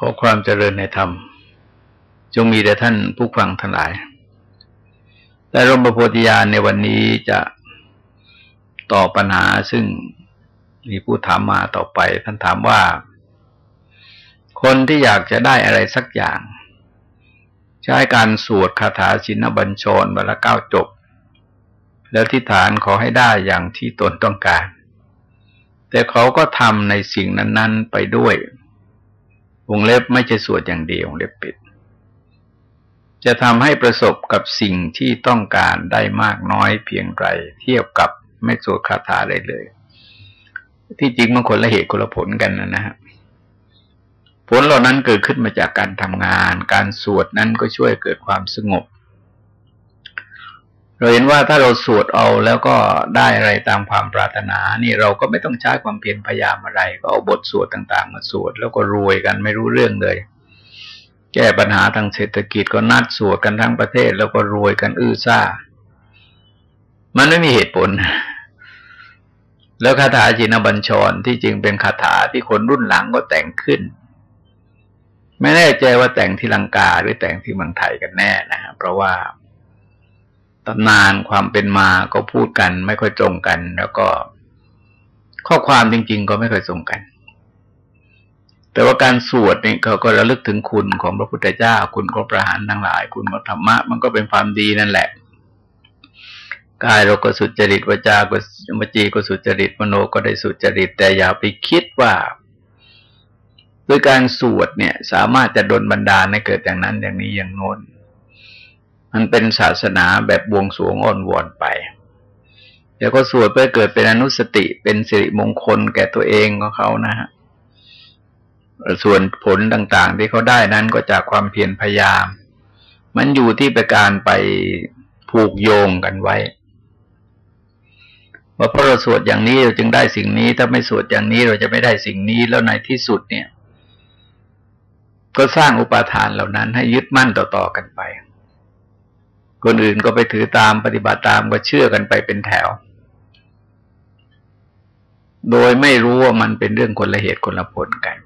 ขอความเจริญในธรรม จงมีแด่ท่านผู้ฟังทั้งหลายแต่รมประโพธิญาณในวันนี้จะตอบปัญหาซึ่งมีผู้ถามมาต่อไป ท่านถามว่า คนที่อยากจะได้อะไรสักอย่าง ใช้การสวดคาถาชินบัญชรวันละเก้าจบ แล้วที่ฐานขอให้ได้อย่างที่ตนต้องการ แต่เขาก็ทำในสิ่งนั้น ๆ ไปด้วย วงเล็บไม่ใช่สวดอย่างเดียววงเล็บปิด จะทำให้ประสบกับสิ่งที่ต้องการได้มากน้อยเพียงไรเทียบกับไม่สวดคาถาเลยเลย ที่จริงมันคนละเหตุคนละผลกันนะฮะผลเหล่านั้นเกิดขึ้นมาจากการทำงาน การสวดนั้นก็ช่วยเกิดความสงบ เราเห็นว่าถ้าเราสวดเอาแล้วก็ได้อะไรตามความปรารถนา นี่เราก็ไม่ต้องใช้ความเพียรพยายามอะไร ก็เอาบทสวดต่างๆ มาสวดแล้วก็รวยกันไม่รู้เรื่องเลย แก้ปัญหาทางเศรษฐกิจก็นัดสวดกันทั้งประเทศ แล้วก็รวยกันอื้อซ่า มันไม่มีเหตุผล แล้วคาถาจินบัญชรที่จริงเป็นคาถาที่คนรุ่นหลังก็แต่งขึ้นไม่แน่ใจว่าแต่งที่ลังกาหรือแต่งที่เมืองไทยกันแน่นะฮะเพราะว่า ตำนานความเป็นมาก็พูดกัน ไม่ค่อยตรงกัน แล้วก็ข้อความจริง ๆ ก็ไม่ค่อยตรงกัน แต่ว่าการสวดเนี่ยเขาก็ระลึกถึงคุณของพระพุทธเจ้า คุณของพระหานทั้งหลาย คุณของธรรมะ มันก็เป็นความดีนั่นแหละกายเราก็สุจริตวจาก็วจีก็สุจริตมโนก็ได้สุจริต แต่อย่าไปคิดว่าด้วยการสวดเนี่ย สามารถจะดลบันดาลให้เกิดอย่างนั้นอย่างนี้อย่างโน้น มันเป็นศาสนาแบบบวงสวงอ้อนวอนไปเดี๋ยวก็สวดเพื่อเกิดเป็นอนุสติเป็นสิริมงคลแก่ตัวเองของเขานะฮะส่วนผลต่างๆ ที่เขาได้นั้นก็จากความเพียรพยายาม มันอยู่ที่ประการไปผูกโยงกันไว้ว่าเพราะเราสวดอย่างนี้เราจึงได้สิ่งนี้ ถ้าไม่สวดอย่างนี้เราจะไม่ได้สิ่งนี้แล้วในที่สุดเนี่ย ก็สร้างอุปาทานเหล่านั้นให้ยึดมั่นต่อๆกันไป คนอื่นก็ไปถือตามปฏิบัติตามก็เชื่อกันไปเป็นแถว โดยไม่รู้ว่ามันเป็นเรื่องคนละเหตุคนละผลกัน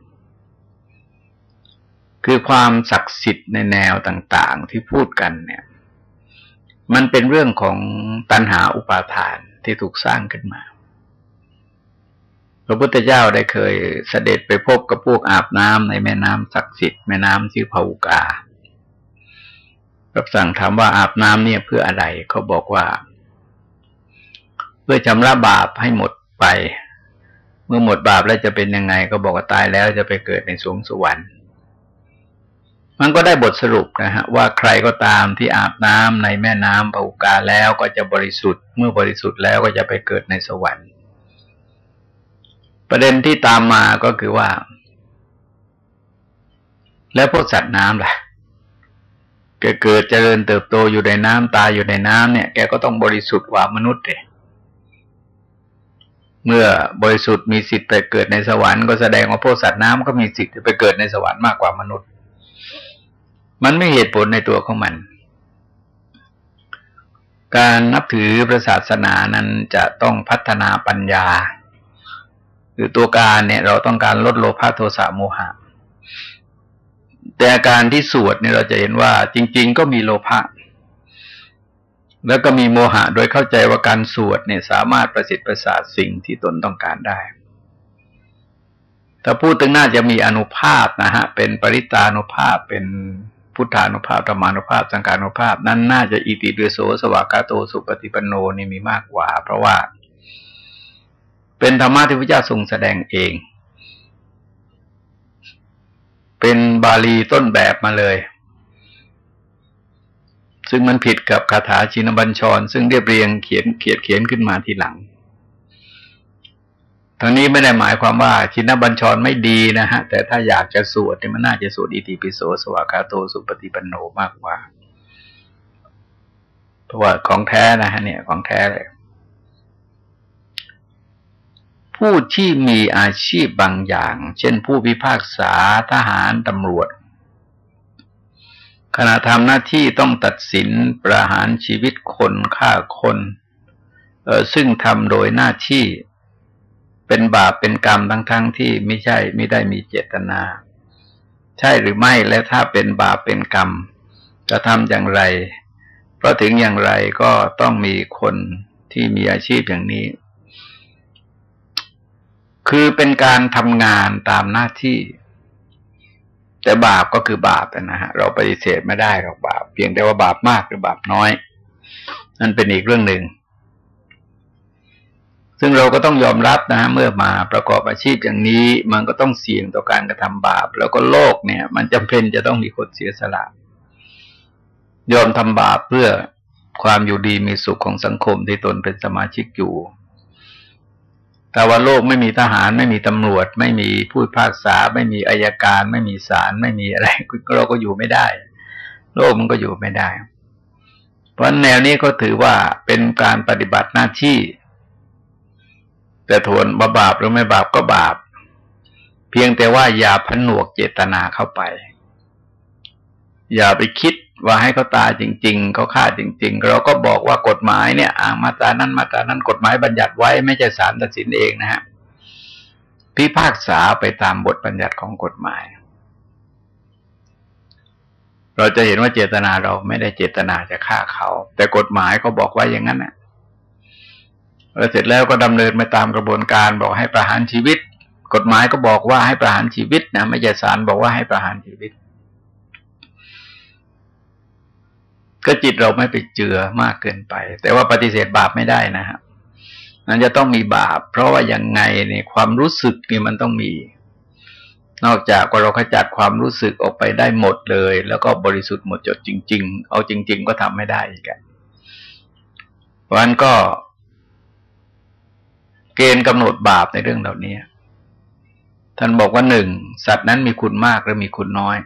คือความศักดิ์สิทธิ์ในแนวต่างๆที่พูดกันเนี่ย มันเป็นเรื่องของตัณหาอุปาทานที่ถูกสร้างขึ้นมาพระพุทธเจ้าได้เคยเสด็จไปพบกับพวกอาบน้ำในแม่น้ำศักดิ์สิทธิ์แม่น้ำชื่อภาวุกา รับสั่งถามว่าอาบน้ำเนี่ยเพื่ออะไรเขาบอกว่า เพื่อชำระบาปให้หมดไป เมื่อหมดบาปแล้วจะเป็นยังไง ก็บอกว่าตายแล้วจะไปเกิดในสวงสวรรค์ มันก็ได้บทสรุปนะฮะว่าใครก็ตามที่อาบน้ำในแม่น้ำปอุกาแล้วก็จะบริสุทธิ์ เมื่อบริสุทธิ์แล้วก็จะไปเกิดในสวรรค์ ประเด็นที่ตามมาก็คือว่า แล้วพวกสัตว์น้ำล่ะ แกเกิดเจริญเติบโตอยู่ในน้ำตายอยู่ในน้ำเนี่ย แกก็ต้องบริสุทธิ์กว่ามนุษย์เลยเมื่อบริสุทธิ์มีสิทธิ์ไปเกิดในสวรรค์ก็แสดงว่าพวกสัตว์น้ำก็มีสิทธิ์ไปเกิดในสวรรค์มากกว่ามนุษย์ มันไม่เหตุผลในตัวของมัน การนับถือพระศาสนานั้นจะต้องพัฒนาปัญญาคือตัวการเนี่ย เราต้องการลดโลภะโทสะโมหะ แต่อาการที่สวดเนี่ยเราจะเห็นว่าจริง ๆ ก็มีโลภะแล้วก็มีโมหะโดยเข้าใจว่าการสวดเนี่ยสามารถประสิทธิ์ประสาทสิ่งที่ตนต้องการได้ ถ้าพูดถึงน่าจะมีอนุภาพนะฮะ เป็นปริตานุภาพ เป็นพุทธานุภาพธรรมานุภาพ สังการนุภาพ นั้นน่าจะอิติปิโสสวากาโตสุปฏิปันโนนี่มีมากกว่า เพราะว่า เป็นธรรมะที่พระเจ้าทรงแสดงเอง เป็นบาลีต้นแบบมาเลย ซึ่งมันผิดกับคาถาชินบัญชร ซึ่งเรียบเรียงเขียนเขียนเขียนขึ้นมาทีหลังทั้งนี้ไม่ได้หมายความว่าชินบัญชรไม่ดีนะฮะ แต่ถ้าอยากจะสวดเนี่ยมันน่าจะสวดอิติปิโสสวากาโตสุปฏิปันโนมากกว่าเพราะว่าของแท้นะฮะเนี่ยของแท้เลย ผู้ที่มีอาชีพบางอย่าง เช่นผู้พิพากษาทหารตำรวจ ขณะทำหน้าที่ต้องตัดสินประหารชีวิตคนฆ่าคนเออซึ่งทำโดยหน้าที่เป็นบาปเป็นกรรมทั้งๆทที่ไม่ใช่ไม่ได้มีเจตนา ใช่หรือไม่และถ้าเป็นบาปเป็นกรรม จะทำอย่างไร เพราะถึงอย่างไรก็ต้องมีคนที่มีอาชีพอย่างนี้ คือเป็นการทำงานตามหน้าที่ แต่บาปก็คือบาปนะฮะเราปฏิเสธไม่ได้หรอกบาป เพียงแต่ว่าบาปมากหรือบาปน้อย นั่นเป็นอีกเรื่องหนึ่ง ซึ่งเราก็ต้องยอมรับนะเมื่อมาประกอบอาชีพอย่างนี้ มันก็ต้องเสี่ยงต่อการกระทำบาป แล้วก็โลกเนี่ย มันจำเป็นจะต้องมีคนเสียสละยอมทำบาปเพื่อความอยู่ดีมีสุขของสังคมที่ตนเป็นสมาชิกอยู่ แต่ว่าโลกไม่มีทหารไม่มีตำรวจ ไม่มีผู้พากษา ไม่มีอายการ ไม่มีศาลไม่มีอะไรเราก็อยู่ไม่ได้ โลกมันก็อยู่ไม่ได้ เพราะแนวนี้ก็ถือว่าเป็นการปฏิบัติหน้าที่ แต่ทวนบาปหรือไม่บาปก็บาป เพียงแต่ว่าอย่าผนวกเจตนาเข้าไป อย่าไปคิด ว่าให้เขาตายจริง ๆเขาฆ่าจริง ๆ เราก็บอกว่ากฎหมายเนี่ยอ่ามาตรานั้นมาตรานั้นกฎหมายบัญญัติไว้ไม่ใช่ศาลตัดสินเองนะฮะพิพากษาไปตามบทบัญญัติของกฎหมาย เราจะเห็นว่าเจตนาเราไม่ได้เจตนาจะฆ่าเขา แต่กฎหมายก็บอกไว้อย่างนั้นนะแล้วเสร็จแล้วก็ดำเนินไปตามกระบวนการบอกให้ประหารชีวิต กฎหมายก็บอกว่าให้ประหารชีวิตนะไม่ใช่ศาลบอกว่าให้ประหารชีวิต ก็จิตเราไม่ไปเจือมากเกินไป แต่ว่าปฏิเสธบาปไม่ได้นะครับมันจะต้องมีบาป เพราะว่าย่างไงเนี่ยความรู้สึกเนี่ยมันต้องมี นอกจากว่าเราขจัดความรู้สึกออกไปได้หมดเลย แล้วก็บริสุทธิ์หมดจดจริง ๆ เอาจริง ๆ ก็ทำไม่ได้อีกเพราะนั้นก็เกณฑ์กำหนดบาปในเรื่องเหล่านี้ท่านบอกว่าหนึ่งสัตว์นั้นมีคุณมากหรือมีคุณน้อย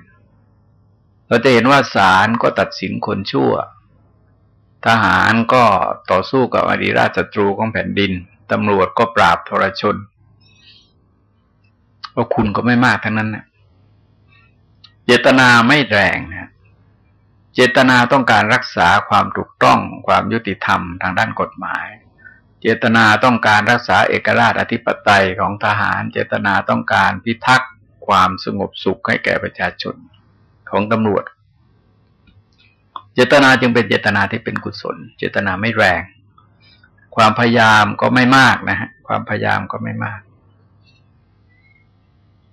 เราจะเห็นว่าศาลก็ตัดสินคนชั่ว ทหารก็ต่อสู้กับอดีราชศัตรูของแผ่นดิน ตำรวจก็ปราบทรชนก็คุณก็ไม่มากทั้งนั้นนะเจตนาไม่แรงนะเจตนาต้องการรักษาความถูกต้องความยุติธรรมทางด้านกฎหมาย เจตนาต้องการรักษาเอกราชอธิปไตยของทหาร เจตนาต้องการพิทักษ์ความสงบสุขให้แก่ประชาชน ของตำรวจ เจตนาจึงเป็นเจตนาที่เป็นกุศล เจตนาไม่แรง ความพยายามก็ไม่มากนะฮะความพยายามก็ไม่มาก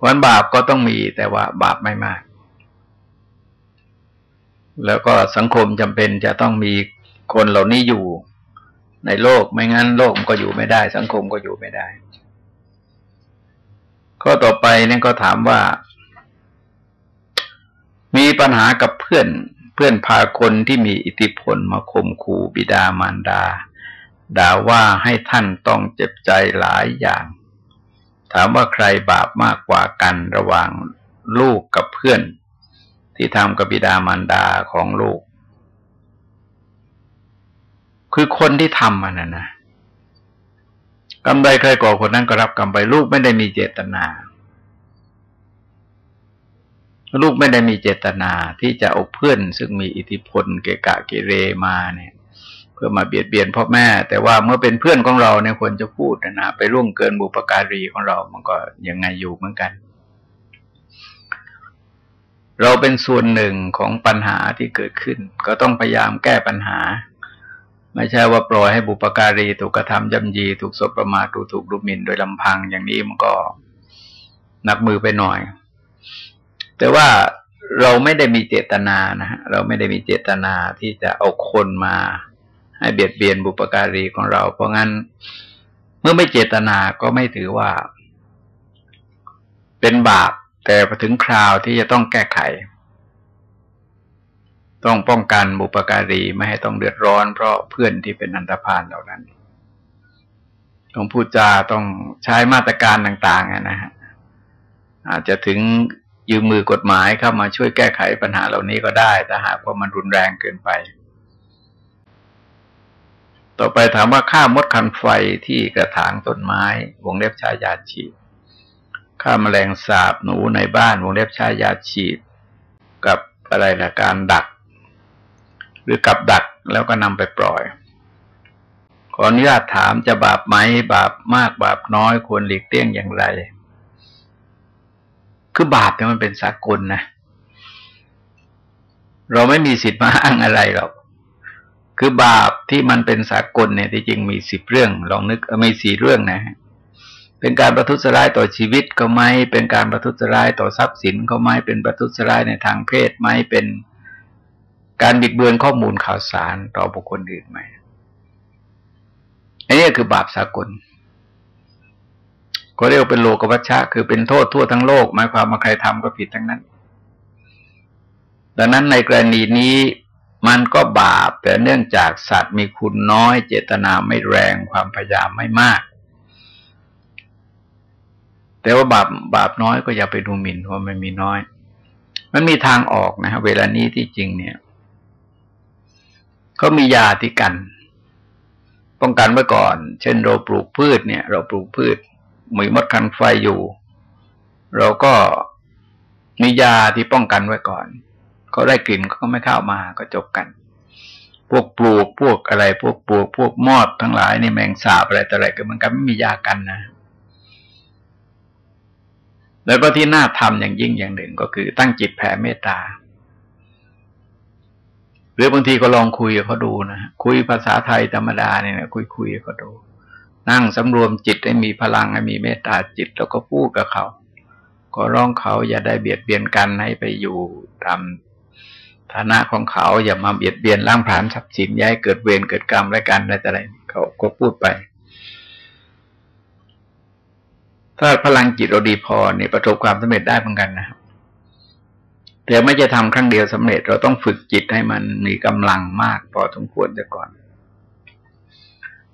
วันบาปก็ต้องมีแต่ว่าบาปไม่มาก แล้วก็สังคมจำเป็นจะต้องมีคนเหล่านี้อยู่ในโลกไม่งั้นโลกก็อยู่ไม่ได้ สังคมก็อยู่ไม่ได้ ข้อต่อไปนี่ก็ถามว่า มีปัญหากับเพื่อน เพื่อนพาคนที่มีอิทธิพลมาข่มขู่บิดามารดา ด่าว่าให้ท่านต้องเจ็บใจหลายอย่าง ถามว่าใครบาปมากกว่ากันระหว่างลูกกับเพื่อน ที่ทำกับบิดามารดาของลูก คือคนที่ทำมันนะนะกำไรใครก่อคนนั้นก็รับกรรมไปลูกไม่ได้มีเจตนา ลูกไม่ได้มีเจตนาที่จะเอาเพื่อน ซึ่งมีอิทธิพลเกะกะเกเรมาเนี่ย เพื่อมาเบียดเบียนพ่อแม่ แต่ว่าเมื่อเป็นเพื่อนของเราเนี่ยควรจะพูดนะไปร่วงเกินบุปการีของเรา มันก็ยังไงอยู่เหมือนกัน เราเป็นส่วนหนึ่งของปัญหาที่เกิดขึ้น ก็ต้องพยายามแก้ปัญหา ไม่ใช่ว่าปล่อยให้บุปการีถูกกระทำย่ำยี ถูกสบประมาทถูกถูกดูหมิ่นโดยลำพังอย่างนี้มันก็หนักมือไปหน่อย แต่ว่าเราไม่ได้มีเจตนานะฮะเราไม่ได้มีเจตนาที่จะเอาคนมาให้เบียดเบียนบุปการีของเรา เพราะงั้นเมื่อไม่เจตนาก็ไม่ถือว่า เป็นบาป แต่พอถึงคราวที่จะต้องแก้ไข ต้องป้องกันบุปการีไม่ให้ต้องเดือดร้อน เพราะเพื่อนที่เป็นอันตรพานเหล่านั้นต้องพูดจาต้องใช้มาตรการต่าง ๆนะฮะอาจจะถึง ยืมมือกฎหมายเข้ามาช่วยแก้ไขปัญหาเหล่านี้ก็ได้ถ้าหากว่ามันรุนแรงเกินไป ต่อไปถามว่าค่ามดคันไฟที่กระถางต้นไม้ วงเล็บชายาฉีดค่าแมลงสาบหนูในบ้าน วงเล็บชายาฉีด กับอะไรละการดัก หรือกับดักแล้วก็นำไปปล่อยขออนุญาตถามจะบาปไหมบาปมากบาปน้อยควรหลีกเลี่ยงอย่างไร คือบาปเนี่ยมันเป็นสากลนะ เราไม่มีสิทธิ์มาอ้างอะไรหรอกคือบาปที่มันเป็นสากลเนี่ยที่จริงมีสิบเรื่อง ลองนึกมีสี่เรื่องนะ เป็นการประทุษร้ายต่อชีวิตก็ไม่เป็นการประทุษร้ายต่อทรัพย์สินก็ไม่เป็นประทุษร้ายในทางเพศไหมเป็นการบิดเบือนข้อมูลข่าวสารต่อบุคคลอื่นไหมอันนี้คือบาปสากล ก็เรียกเป็นโลกวัชชะ คือเป็นโทษทั่วทั้งโลก หมายความว่าใครทำก็ผิดทั้งนั้น ดังนั้นในกรณีนี้มันก็บาป แต่เนื่องจากสัตว์มีคุณน้อย เจตนาไม่แรงความพยายามไม่มาก แต่ว่าบาปบาปน้อยก็อย่าไปดูหมิ่นว่ามันมีน้อย มันมีทางออกนะฮะเวลานี้ที่จริงเนี่ยเขามียาที่กัน ป้องกันไว้ก่อน เช่นเราปลูกพืชเนี่ย เราปลูกพืช มีมดคันไฟอยู่ เราก็มียาที่ป้องกันไว้ก่อน เขาได้กลิ่นเขาก็ไม่เข้ามาก็จบกัน พวกปลูกพวกอะไร พวกปลูกพวกมอดทั้งหลายนี่แมงสาบอะไรต่ออะไรก็มันก็ไม่มียากันนะแล้วก็ที่น่าทำอย่างยิ่งอย่างหนึ่งก็คือ ตั้งจิตแผ่เมตตา หรือบางทีก็ลองคุยกับเขาดูนะคุยภาษาไทยธรรมดาเนี่ยคุยคุยกับเขาดู นั่งสำรวมจิตให้มีพลังให้มีเมตตาจิต แล้วก็พูดกับเขา ก็ร้องเขาอย่าได้เบียดเบียนกันให้ไปอยู่ตามฐานะของเขาอย่ามาเบียดเบียนล่างผานทรัพย์สินย้ายเกิดเวรเกิดกรรมอะไรกันอะไรแต่อะไรเขาก็พูดไป ถ้าพลังจิตเราดีพอเนี่ยประสบความสำเร็จได้เหมือนกันนะครับแต่ไม่จะทำครั้งเดียวสำเร็จ เราต้องฝึกจิตให้มันมีกำลังมากพอสมควรจะก่อน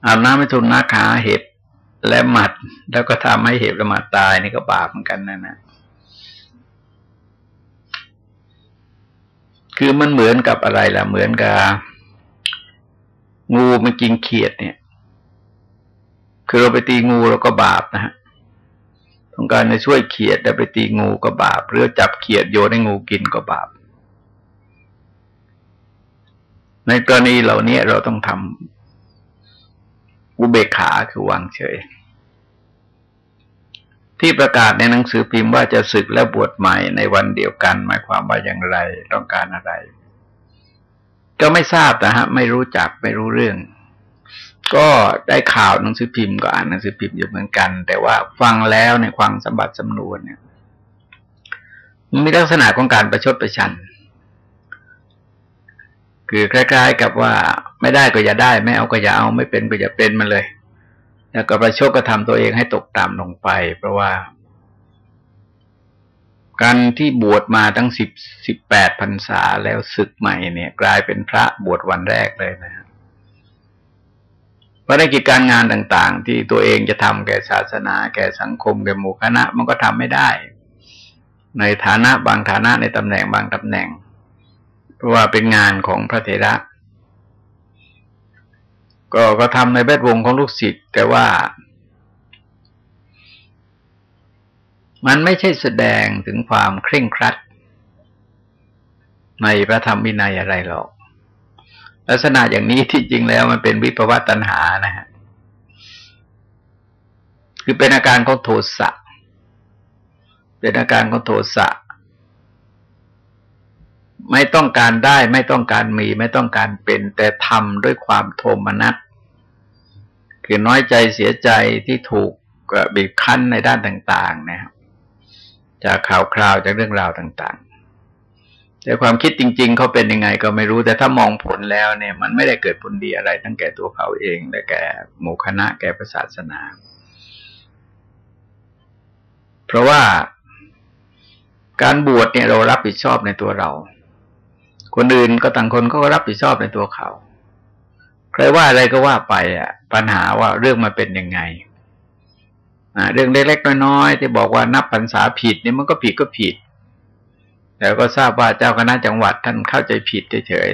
อาบน้ำไม่ทุนนาขาเห็บและหมัด แล้วก็ทำให้เห็บและหมัดตายนี่ก็บาปเหมือนกันนะนะคือมันเหมือนกับอะไรล่ะ เหมือนกับ งูมันกินเขียดเนี่ย คือเราไปตีงูเราก็บาปนะฮะต้องการจะช่วยเขียดแต่ไปตีงูก็บาปหรือจับเขียดโยนให้งูกินก็บาป ในกรณีเหล่านี้เราต้องทำ อุเบกขาคือวางเฉย ที่ประกาศในหนังสือพิมพ์ว่าจะศึกและบวชใหม่ในวันเดียวกัน หมายความว่าอย่างไรต้องการอะไร ก็ไม่ทราบนะฮะ ไม่รู้จักไม่รู้เรื่อง ก็ได้ข่าวหนังสือพิมพ์ก็อ่านหนังสือพิมพ์อยู่เหมือนกัน แต่ว่าฟังแล้วในความสมบัติสำนวนเนี่ยมีลักษณะของการประชดประชัน คือคล้ายๆ กับว่าไม่ได้ก็อย่าได้ ไม่เอาก็อย่าเอาไม่เป็นก็อย่าเป็นมาเลย แล้วก็ประชดก็ทำตัวเองให้ตกต่ำลงไป เพราะว่า การที่บวชมาตั้งสิบสิบแปดพรรษาแล้วศึกใหม่เนี่ย กลายเป็นพระบวชวันแรกเลยนะครับภารกิจการงานต่าง ๆ ที่ตัวเองจะทำแก่ศาสนา แก่สังคมแก่หมู่คณะมันก็ทำไม่ได้ ในฐานะบางฐานะในตำแหน่งบางตำแหน่ง เพราะว่าเป็นงานของพระเถระ ก็ก็ทำในแวดวงของลูกศิษย์แต่ว่า มันไม่ใช่แสดงถึงความเคร่งครัด ในพระธรรมวินัยอะไรหรอก ลักษณะอย่างนี้ที่จริงแล้วมันเป็นวิปวัตตัณหานะฮะคือเป็นอาการของโทสะเป็นอาการของโทสะ ไม่ต้องการได้ไม่ต้องการมีไม่ต้องการเป็น แต่ทำด้วยความโทมนัสคือน้อยใจเสียใจที่ถูกบีบคั้นในด้านต่าง ๆ นะครับจากข่าวคราวจากเรื่องราวต่างๆ แต่ความคิดจริง ๆเขาเป็นยังไงก็ไม่รู้ แต่ถ้ามองผลแล้วเนี่ย มันไม่ได้เกิดผลดีอะไร ทั้งแก่ตัวเขาเองและแก่หมู่คณะแก่ศาสนา เพราะว่าการบวชเนี่ยเรารับผิดชอบในตัวเรา คนอื่นก็ต่างคนก็รับผิดชอบในตัวเขา ใครว่าอะไรก็ว่าไปอะ ปัญหาว่าเรื่องมันเป็นยังไงเรื่องเล็กๆน้อยๆที่บอกว่านับพรรษาผิดเนี่ยมันก็ผิดก็ผิด แล้วก็ทราบว่าเจ้าคณะจังหวัดท่านเข้าใจผิดเฉย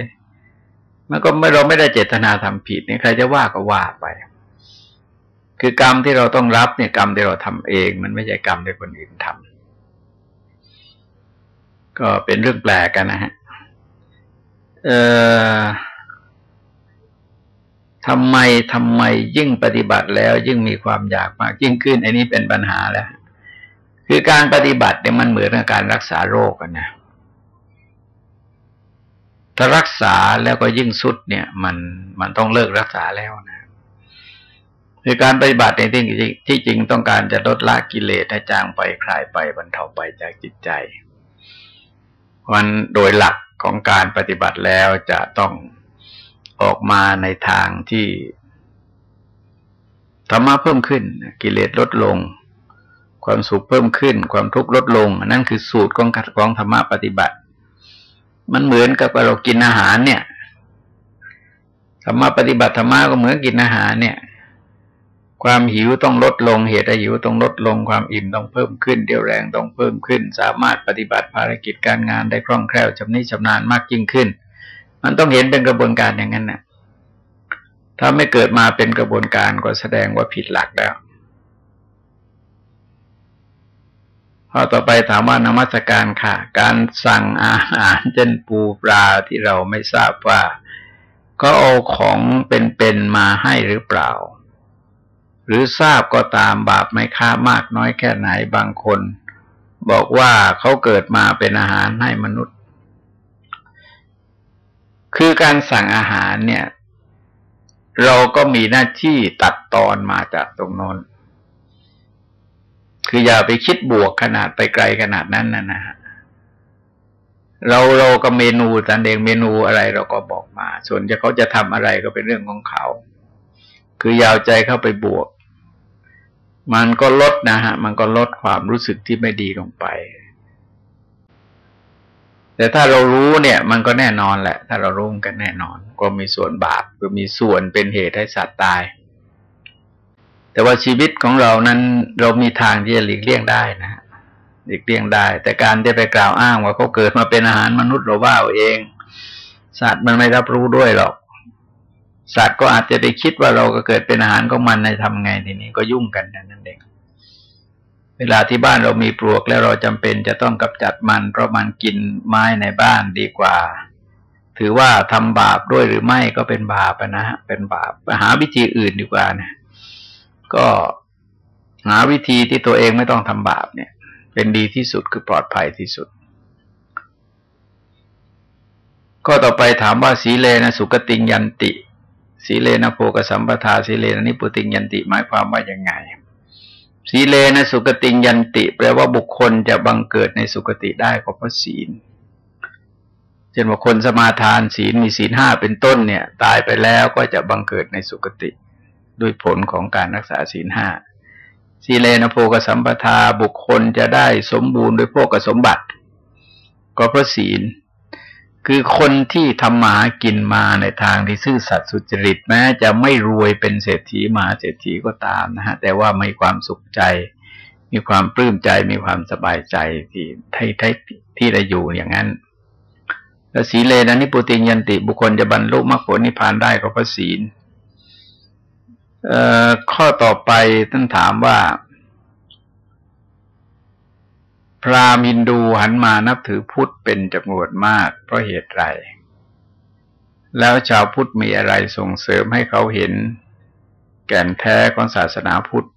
ๆมันก็ไม่เราไม่ได้เจตนาทำผิดเนี่ยใครจะว่าก็ว่าไป คือกรรมที่เราต้องรับเนี่ยกรรมที่เราทำเอง มันไม่ใช่กรรมที่คนอื่นทำก็เป็นเรื่องแปลกกันนะฮะ เอ่อทำไมทำไมยิ่งปฏิบัติแล้ว ยิ่งมีความอยากมากยิ่งขึ้น อันนี้เป็นปัญหาแล้ว คือการปฏิบัติเนี่ยมันเหมือนกับการรักษาโรคกันนะถ้ารักษาแล้วก็ยิ่งสุดเนี่ย มันมันต้องเลิกรักษาแล้วนะคือการปฏิบัติในที่ที่จริงต้องการจะลดละกิเลสให้จางไปคลายไปบรรเทาไปจากจิตใจมันโดยหลัก ของการปฏิบัติแล้วจะต้องออกมาในทางที่ธรรมะเพิ่มขึ้น กิเลสลดลง ความสุขเพิ่มขึ้น ความทุกข์ลดลง นั่นคือสูตรของของธรรมะปฏิบัติ มันเหมือนกับเรากินอาหารเนี่ยธรรมะปฏิบัติธรรมะก็เหมือนกินอาหารเนี่ย ความหิวต้องลดลง เหตุห้หิวต้องลดลง ความอิ่มต้องเพิ่มขึ้นเดี่ยวแรงต้องเพิ่มขึ้น สามารถปฏิบัติภารกิจการงานได้คล่องแคล่วชำนิชำนาญมากยิ่งขึ้น มันต้องเห็นเป็นกระบวนการอย่างนั้นนะถ้าไม่เกิดมาเป็นกระบวนการก็แสดงว่าผิดหลักแล้วข้อต่อไปถามว่านมัสการค่ะ การสั่งอาหารเช่นปูปลาที่เราไม่ทราบว่า ก็เอาของเป็นๆมาให้หรือเปล่า หรือทราบก็ตามบาปไม่ค่ามากน้อยแค่ไหนบางคน บอกว่าเขาเกิดมาเป็นอาหารให้มนุษย์ คือการสั่งอาหารเนี่ย เราก็มีหน้าที่ตัดตอนมาจากตรงโน้นคืออย่าไปคิดบวกขนาดไปไกลขนาดนั้นนะนะฮะเราเราก็เมนูตันเองเมนูอะไรเราก็บอกมา ส่วนจะเขาจะทำอะไรก็เป็นเรื่องของเขา คือยาวใจเข้าไปบวก มันก็ลดนะฮะ มันก็ลดความรู้สึกที่ไม่ดีลงไป แต่ถ้าเรารู้เนี่ย มันก็แน่นอนแหละ ถ้าเรารู้กันแน่นอน ก็มีส่วนบาปก็มีส่วนเป็นเหตุให้สัตว์ตาย แต่ว่าชีวิตของเรานั้นเรามีทางที่จะหลีกเลี่ยงได้นะหลีกเลี่ยงได้ แต่การที่ไปกล่าวอ้างว่าเขาเกิดมาเป็นอาหารมนุษย์เราว่าเอง สัตว์มันไม่รับรู้ด้วยหรอก สัตว์ก็อาจจะไปคิดว่าเราก็เกิดเป็นอาหารของมันในทำไงทีนี้ก็ยุ่งกันนั่นเองเวลาที่บ้านเรามีปลวกแล้วเราจำเป็นจะต้องกำจัดมัน เพราะมันกินไม้ในบ้านดีกว่า ถือว่าทำบาปด้วยหรือไม่ก็เป็นบาปนะฮะเป็นบาปหาวิธีอื่นดีกว่านะก็หาวิธีที่ตัวเองไม่ต้องทำบาปเนี่ย เป็นดีที่สุดคือปลอดภัยที่สุดก็ต่อไปถามว่าสีเลนะสุกติงยันติ สีเลนะโพกสัมปทาสีเลนะนิปุติยันติหมายความว่ายังไง สีเลนะสุกติยันติ แปลว่าบุคคลจะบังเกิดในสุกติได้ก็เพราะศีลเช่นว่าคนสมาทานศีลมีศีลห้าเป็นต้นเนี่ย ตายไปแล้วก็จะบังเกิดในสุกติ ด้วยผลของการรักษาศีลห้าสีเลนะโพกสัมปทาบุคคลจะได้สมบูรณ์ด้วยพวกสมบัติ ก็เพราะศีล คือคนที่ทำมากินมาในทางที่ซื่อสัตย์สุจริตแม้จะไม่รวยเป็นเศรษฐีมาเศรษฐีก็ตามนะฮะ แต่ว่ามีความสุขใจ มีความปลื้มใจมีความสบายใจที่ที่ที่ที่ได้อยู่อย่างนั้นแล้วศีเลนะนิปุติยันติบุคคลจะบรรลุมรรคผลนิพพานได้ก็เพราะศีลข้อต่อไปท่านถามว่า พราหมณ์ฮินดูหันมานับถือพุทธเป็นจำนวนมากเพราะเหตุไรแล้วชาวพุทธมีอะไรส่งเสริมให้เขาเห็น แก่นแท้ของศาสนาพุทธ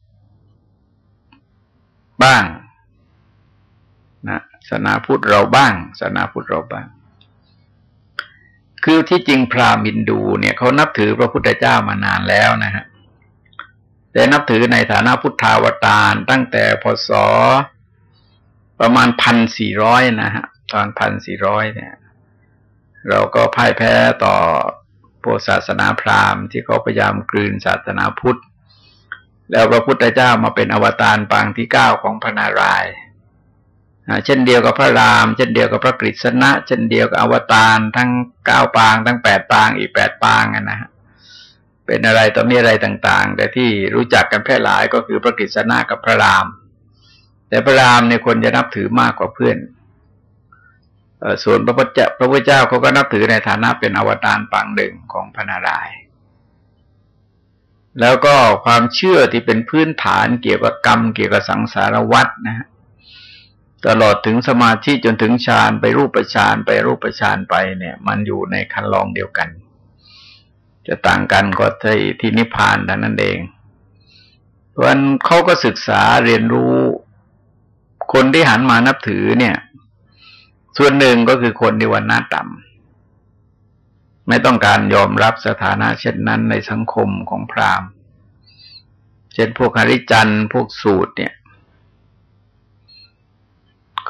บ้างนะศาสนาพุทธเราบ้างศาสนาพุทธเราบ้าง คือที่จริงพราหมณ์ฮินดูเนี่ยเขานับถือพระพุทธเจ้ามานานแล้วนะฮะแต่นับถือในฐานะพุทธาวตารตั้งแต่พศ ประมาณพันสี่ร้อยนะฮะตอนพันสี่ร้อยเนี่ย เราก็พ่ายแพ้ต่อพวกศาสนาพราหมณ์ที่เขาพยายามกลืนศาสนาพุทธ แล้วพระพุทธเจ้ามาเป็นอวตารปางที่เก้าของพระนารายณ์เช่นเดียวกับพระราม เช่นเดียวกับพระกฤษณะ เช่นเดียวกับอวตารทั้งเก้าปางทั้งแปดปางอีกแปดปางนะฮะเป็นอะไรต่อมีอะไรต่าง ๆ แต่ที่รู้จักกันแพร่หลายก็คือพระกฤษณะกับพระราม แต่พระรามเนี่ยคนจะนับถือมากกว่าเพื่อนส่วนพระพุทธเจ้าพระพุทธเจ้าเขาก็นับถือในฐานะเป็นอวตารปังหนึ่งของพระนารายณ์แล้วก็ความเชื่อที่เป็นพื้นฐานเกี่ยวกับกรรม เกี่ยวกับสังสารวัฏนะฮะตลอดถึงสมาธิจนถึงฌานไปรูปฌานไปรูปฌานไปเนี่ย มันอยู่ในคันลองเดียวกัน จะต่างกันก็ที่ที่นิพพานนั้นเองเพราะนั้นเขาก็ศึกษาเรียนรู้ คนที่หันมานับถือเนี่ย ส่วนหนึ่งก็คือคนที่วันหน้าต่ำไม่ต้องการยอมรับสถานะเช่นนั้นในสังคมของพราหมณ์เช่นพวกฮาริจันพวกสูตรเนี่ย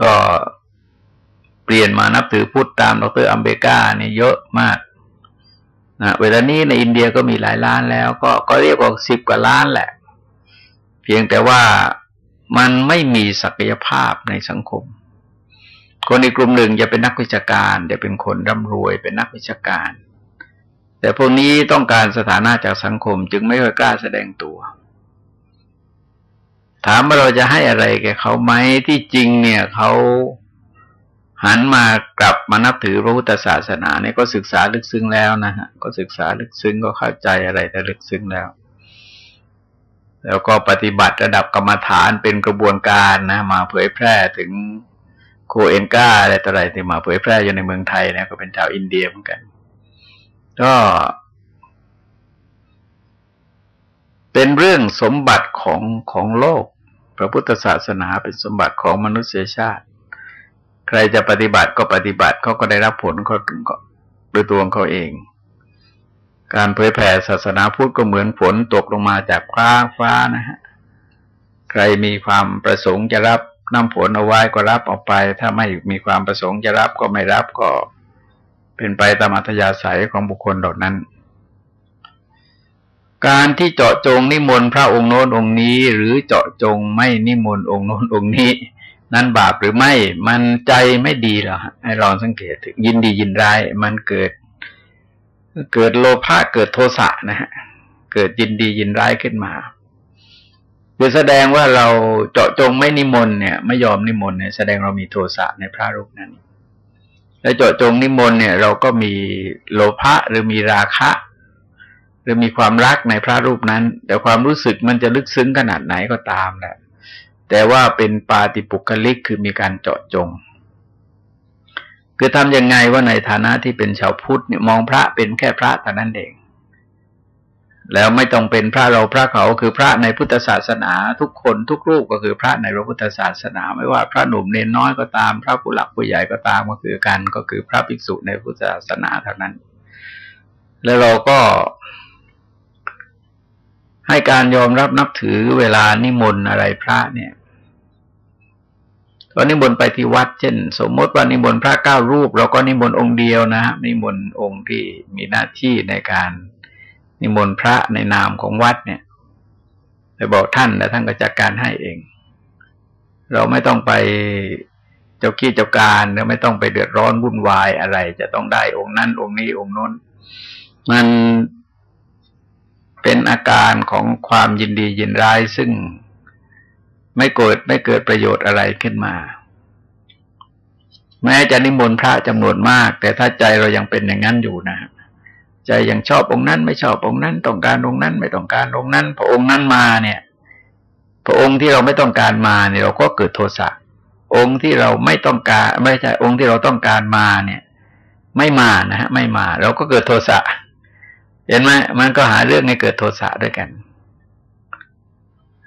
ก็เปลี่ยนมานับถือพุทธตามดรอัมเบกาเนี่ยเยอะมากนะเวลานี้ในอินเดียก็มีหลายล้านแล้ว ก็ก็เรียกว่าสิบกว่าล้านแหละ เพียงแต่ว่า มันไม่มีศักยภาพในสังคม คนในกลุ่มหนึ่งจะเป็นนักวิชาการจะเป็นคนร่ำรวยเป็นนักวิชาการ แต่พวกนี้ต้องการสถานะจากสังคมจึงไม่ค่อยกล้าแสดงตัว ถามว่าเราจะให้อะไรแกเขาไหมที่จริงเนี่ยเขาหันมากลับมานับถือพระพุทธศาสนาเนี่ยก็ศึกษาลึกซึ้งแล้วนะฮะก็ศึกษาลึกซึ้งก็เข้าใจอะไรแต่ลึกซึ้งแล้ว แล้วก็ปฏิบัติระดับกรรมฐานเป็นกระบวนการนะ มาเผยแพร่ถึงโคเอนกาอะไรต่ออะไรที่มาเผยแพร่อยู่ในเมืองไทยนะก็เป็นชาวอินเดียเหมือนกัน ก็เป็นเรื่องสมบัติของของโลก พระพุทธศาสนาเป็นสมบัติของมนุษยชาติ ใครจะปฏิบัติก็ปฏิบัติเขาก็ได้รับผลเขาดึงก็โดยตัวเขาเอง การเผยแผ่ศาสนาพุทธก็เหมือนฝนตกลงมาจากฟ้าฟ้านะฮะ ใครมีความประสงค์จะรับน้ำผลเอาไว้ก็รับออกไป ถ้าไม่มีความประสงค์จะรับก็ไม่รับก็ เป็นไปตามอัธยาศัยของบุคคลเหล่านั้น การที่เจาะจงนิมนต์พระองค์โน้นองค์นี้ หรือเจาะจงไม่นิมนต์องค์โน้นองค์นี้ นั้นบาปหรือไม่ มันใจไม่ดีหรอให้ลองสังเกตถึงยินดียินร้ายมันเกิด เกิดโลภะเกิดโทสะนะฮะเกิดยินดียินร้ายขึ้นมาคือแสดงว่าเราเจาะจงไม่นิมนต์เนี่ย ไม่ยอมนิมนต์เนี่ยแสดงเรามีโทสะในพระรูปนั้น แล้วเจาะจงนิมนต์เนี่ย เราก็มีโลภะหรือมีราคะ หรือมีความรักในพระรูปนั้น แต่ความรู้สึกมันจะลึกซึ้งขนาดไหนก็ตามแหละแต่ว่าเป็นปาติปุกลิกคือมีการเจาะจง คือทำยังไงว่าในฐานะที่เป็นชาวพุทธเนี่ยมองพระเป็นแค่พระแต่นั้นเอง แล้วไม่ต้องเป็นพระเราพระเขาคือพระในพุทธศาสนา ทุกคนทุกรูปก็คือพระในพระพุทธศาสนา ไม่ว่าพระหนุ่มเนนน้อยก็ตาม พระผู้หลักผู้ใหญ่ก็ตามก็คือกันก็คือพระภิกษุในพุทธศาสนาเท่านั้น แล้วเราก็ให้การยอมรับนับถือเวลานิมนต์อะไรพระเนี่ย ก็นิมนต์ไปที่วัดเช่น สมมติว่านิมนต์พระเก้ารูป เราก็นิมนต์องค์เดียวนะนิมนต์องค์ที่มีหน้าที่ในการนิมนต์พระในนามของวัดเนี่ยไปบอกท่านแล้วท่านก็จัดการให้เอง เราไม่ต้องไปเจ้าขี้เจ้าการแล้วไม่ต้องไปเดือดร้อนวุ่นวายอะไร จะต้องได้องค์นั้นองค์นี้องค์น้น มันเป็นอาการของความยินดียินร้ายซึ่ง ไม่เกิดไม่เกิดประโยชน์อะไรขึ้นมา แม้จะนิมนต์พระจำนวนมาก แต่ถ้าใจเรายังเป็นอย่างนั้นอยู่นะใจยังชอบองค์นั้น ไม่ชอบองค์นั้น ต้องการองค์นั้น ไม่ต้องการองค์นั้นพอองค์นั้นมาเนี่ย พระองค์ที่เราไม่ต้องการมาเนี่ยเราก็เกิดโทสะองค์ที่เราไม่ต้องการ ไม่ใช่องค์ที่เราต้องการมาเนี่ย ไม่มานะฮะไม่มา เราก็เกิดโทสะเห็นไหมมันก็หาเรื่องให้เกิดโทสะด้วยกัน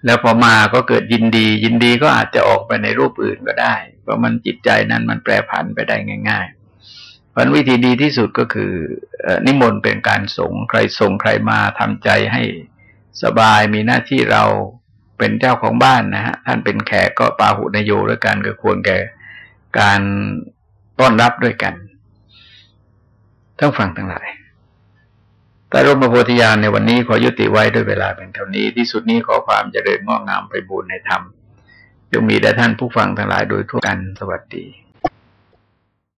แล้วพอมาก็เกิดยินดี ยินดีก็อาจจะออกไปในรูปอื่นก็ได้ เพราะมันจิตใจนั้นมันแปรผันไปได้ง่ายๆเพราะวิธีดีที่สุดก็คือนิมนต์เป็นการส่งใครส่งใครมาทำใจให้สบายมีหน้าที่เราเป็นเจ้าของบ้านนะฮะท่านเป็นแขกก็ปาหุนโยด้วยกันก็ควรแก่การต้อนรับด้วยกันทั้งฝั่งทั้งหลาย แต่ร่มโพธิญาณในวันนี้ขอยุติไว้ด้วยเวลาเป็นเท่านี้ ที่สุดนี้ขอความเจริญงอกงามไปบูรณนธรรมจงมีแด่ท่านผู้ฟังทั้งหลายโดยทั่วกันสวัสดี